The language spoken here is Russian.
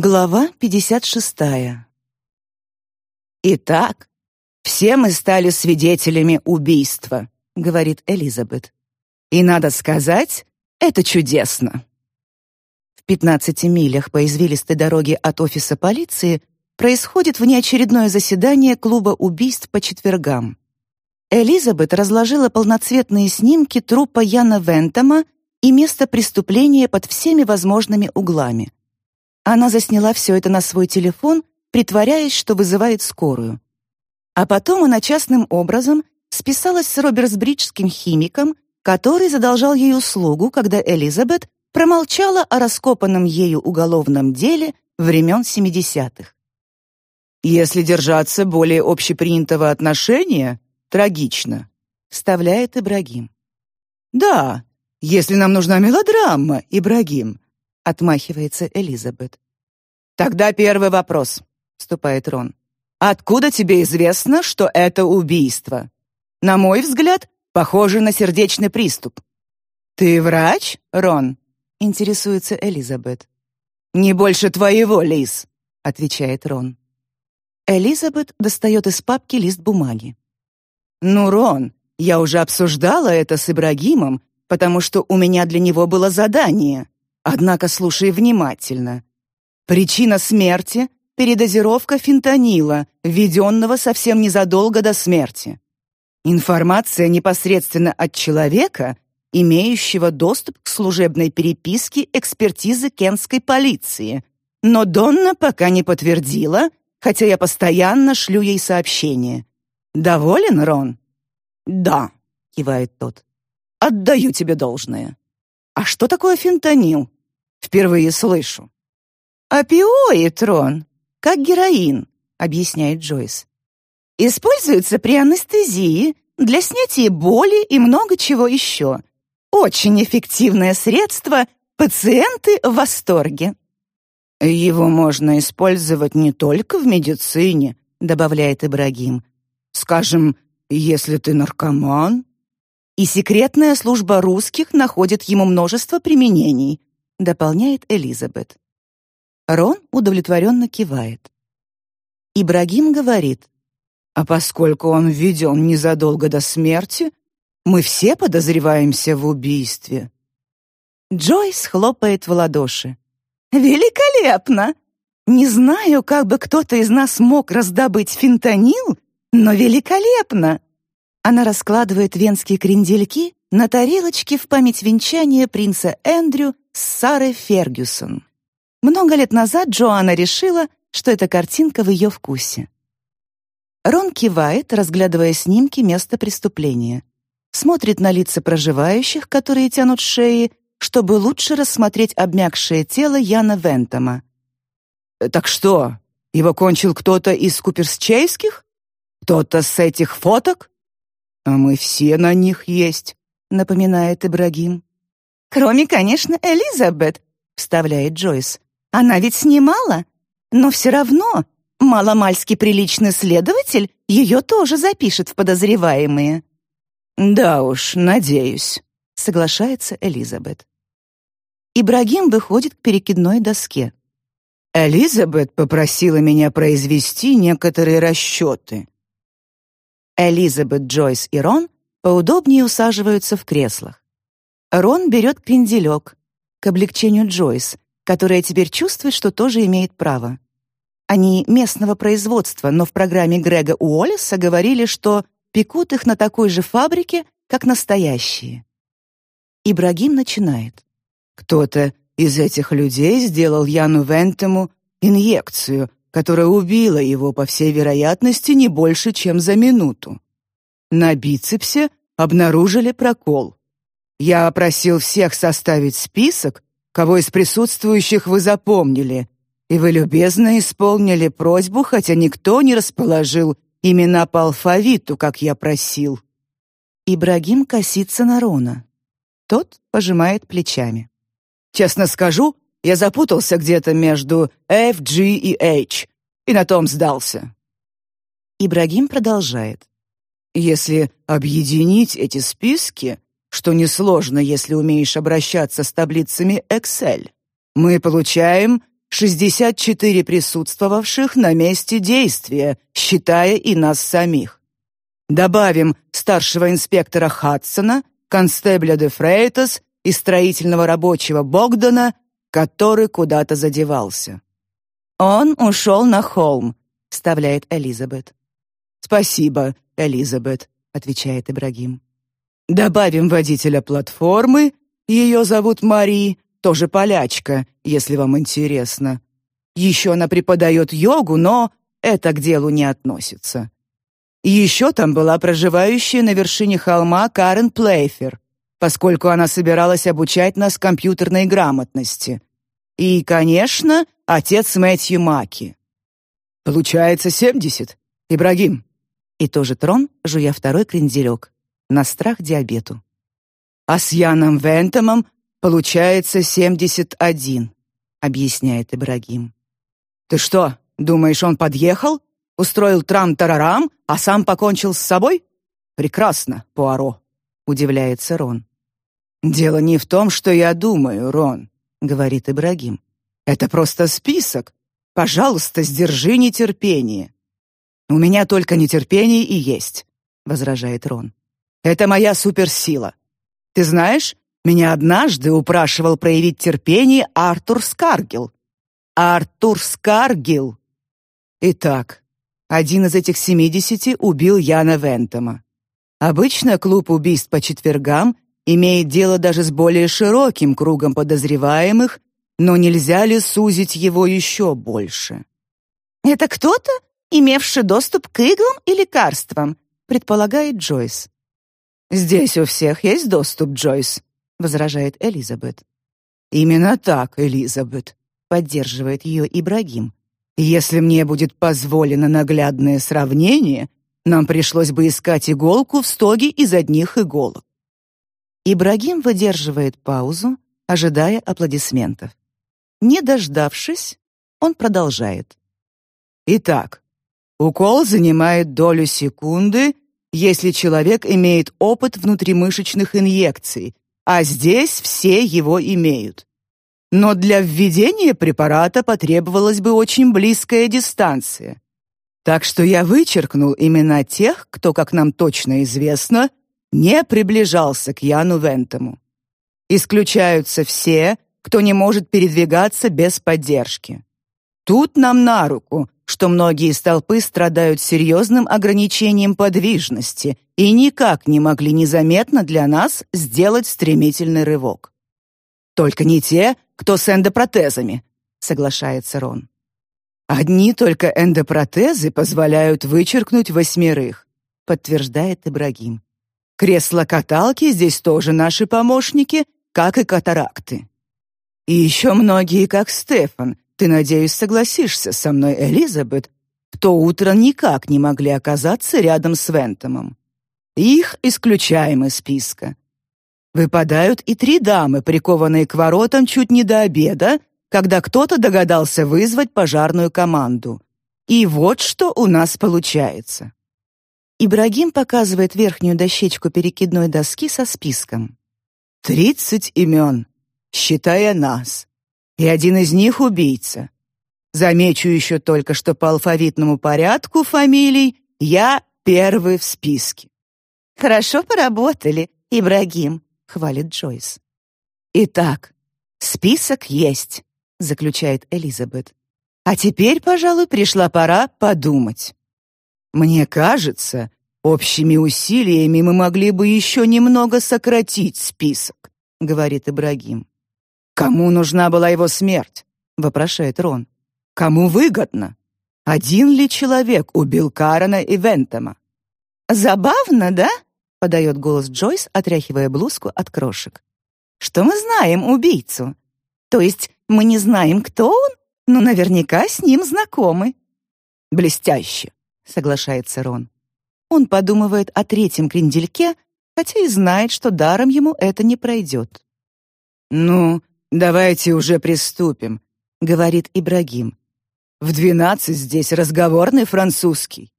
Глава 56. «Итак, все мы стали свидетелями убийства», — говорит Элизабет. «И надо сказать, это чудесно». В 15 милях по извилистой дороге от офиса полиции происходит внеочередное заседание клуба убийств по четвергам. Элизабет разложила полноцветные снимки трупа Яна Вентома и места преступления под всеми возможными углами — она засняла все это на свой телефон, притворяясь, что вызывает скорую. А потом она частным образом списалась с Робертсбриджским химиком, который задолжал ей услугу, когда Элизабет промолчала о раскопанном ею уголовном деле времен 70-х. «Если держаться более общепринятого отношения, трагично», — вставляет Ибрагим. «Да, если нам нужна мелодрама, Ибрагим, отмахивается Элизабет. Тогда первый вопрос, вступает Рон. Откуда тебе известно, что это убийство? На мой взгляд, похоже на сердечный приступ. Ты врач, Рон? интересуется Элизабет. Не больше твоего, Лиз, отвечает Рон. Элизабет достает из папки лист бумаги. Ну, Рон, я уже обсуждала это с Ибрагимом, потому что у меня для него было задание. Однако слушай внимательно. Причина смерти — передозировка фентанила, введенного совсем незадолго до смерти. Информация непосредственно от человека, имеющего доступ к служебной переписке экспертизы кентской полиции. Но Донна пока не подтвердила, хотя я постоянно шлю ей сообщения. «Доволен, Рон?» «Да», — кивает тот. «Отдаю тебе должное». «А что такое фентанил?» Впервые слышу. «Опиоид, как героин», — объясняет Джойс. «Используется при анестезии, для снятия боли и много чего еще. Очень эффективное средство, пациенты в восторге». «Его можно использовать не только в медицине», — добавляет Ибрагим. «Скажем, если ты наркоман». И секретная служба русских находит ему множество применений, дополняет Элизабет. Рон удовлетворенно кивает. Ибрагим говорит, «А поскольку он введен незадолго до смерти, мы все подозреваемся в убийстве». Джойс хлопает в ладоши. «Великолепно! Не знаю, как бы кто-то из нас мог раздобыть фентанил, но великолепно!» Она раскладывает венские крендельки на тарелочке в память венчания принца Эндрю с Сарой Фергюсон. Много лет назад Джоанна решила, что эта картинка в ее вкусе. Рон кивает, разглядывая снимки места преступления. Смотрит на лица проживающих, которые тянут шеи, чтобы лучше рассмотреть обмякшее тело Яна Вентома. «Так что, его кончил кто-то из куперсчейских? Кто-то с этих фоток?» «А мы все на них есть», — напоминает Ибрагим. «Кроме, конечно, Элизабет», — вставляет Джойс. «Она ведь снимала, но все равно маломальски приличный следователь ее тоже запишет в подозреваемые». «Да уж, надеюсь», — соглашается Элизабет. Ибрагим выходит к перекидной доске. «Элизабет попросила меня произвести некоторые расчеты». Элизабет, Джойс и Рон поудобнее усаживаются в креслах. Рон берет кренделек к облегчению Джойс, которая теперь чувствует, что тоже имеет право. Они местного производства, но в программе Грега Уоллеса говорили, что пекут их на такой же фабрике, как настоящие. Ибрагим начинает. Кто-то из этих людей сделал Яну Вентему инъекцию, которая убила его, по всей вероятности, не больше, чем за минуту. На бицепсе обнаружили прокол. Я просил всех составить список, кого из присутствующих вы запомнили, и вы любезно исполнили просьбу, хотя никто не расположил имена по алфавиту, как я просил». Ибрагим косится на Рона. Тот пожимает плечами. «Честно скажу, я запутался где-то между F, G и H, и на том сдался». Ибрагим продолжает. «Если объединить эти списки, что несложно, если умеешь обращаться с таблицами Excel. Мы получаем 64 присутствовавших на месте действия, считая и нас самих. Добавим старшего инспектора Хадсона, констебля де Фрейтас и строительного рабочего Богдана, который куда-то задевался. «Он ушел на холм», — вставляет Элизабет. «Спасибо, Элизабет», — отвечает Ибрагим. «Добавим водителя платформы, ее зовут Мари, тоже полячка, если вам интересно. Еще она преподает йогу, но это к делу не относится. Еще там была проживающая на вершине холма Карен Плейфер, поскольку она собиралась обучать нас компьютерной грамотности. И, конечно, отец Мэтью Маки. Получается семьдесят. Ибрагим. И тоже трон, жуя второй кренделек. На страх диабету. А с Яном Вентомом получается семьдесят один, объясняет Ибрагим. Ты что, думаешь, он подъехал, устроил трам-тарарам, а сам покончил с собой? Прекрасно, Пуаро, удивляется Рон. Дело не в том, что я думаю, Рон, говорит Ибрагим. Это просто список. Пожалуйста, сдержи нетерпение. У меня только нетерпение и есть, возражает Рон. Это моя суперсила. Ты знаешь, меня однажды упрашивал проявить терпение Артур Скаргил. Артур Скаргил. Итак, один из этих семидесяти убил Яна Вентома. Обычно клуб убийств по четвергам имеет дело даже с более широким кругом подозреваемых, но нельзя ли сузить его еще больше? «Это кто-то, имевший доступ к иглам и лекарствам», предполагает Джойс. «Здесь у всех есть доступ, Джойс», — возражает Элизабет. «Именно так, Элизабет», — поддерживает ее Ибрагим. «Если мне будет позволено наглядное сравнение, нам пришлось бы искать иголку в стоге из одних иголок. Ибрагим выдерживает паузу, ожидая аплодисментов. Не дождавшись, он продолжает. Итак, укол занимает долю секунды, если человек имеет опыт внутримышечных инъекций, а здесь все его имеют. Но для введения препарата потребовалась бы очень близкая дистанция. Так что я вычеркнул имена тех, кто, как нам точно известно, не приближался к Яну Вентому. Исключаются все, кто не может передвигаться без поддержки. Тут нам на руку, что многие из толпы страдают серьезным ограничением подвижности и никак не могли незаметно для нас сделать стремительный рывок. Только не те, кто с эндопротезами, соглашается Рон. Одни только эндопротезы позволяют вычеркнуть восьмерых, подтверждает Ибрагим. Кресла-каталки здесь тоже наши помощники, как и катаракты. И еще многие, как Стефан, ты, надеюсь, согласишься со мной, Элизабет, в то утро никак не могли оказаться рядом с Вентомом. Их исключаем из списка. Выпадают и три дамы, прикованные к воротам чуть не до обеда, когда кто-то догадался вызвать пожарную команду. И вот что у нас получается. Ибрагим показывает верхнюю дощечку перекидной доски со списком. «Тридцать имен, считая нас. И один из них убийца. Замечу еще только, что по алфавитному порядку фамилий я первый в списке». «Хорошо поработали, Ибрагим», — хвалит Джойс. «Итак, список есть», — заключает Элизабет. «А теперь, пожалуй, пришла пора подумать». Мне кажется, общими усилиями мы могли бы еще немного сократить список, говорит Ибрагим. Кому нужна была его смерть? вопрошает Рон. Кому выгодно? Один ли человек убил Карена и Вентома? Забавно, да? подает голос Джойс, отряхивая блузку от крошек. Что мы знаем убийцу? То есть мы не знаем, кто он, но наверняка с ним знакомы. Блестяще соглашается Рон. Он подумывает о третьем крендельке, хотя и знает, что даром ему это не пройдет. «Ну, давайте уже приступим», — говорит Ибрагим. «В двенадцать здесь разговорный французский».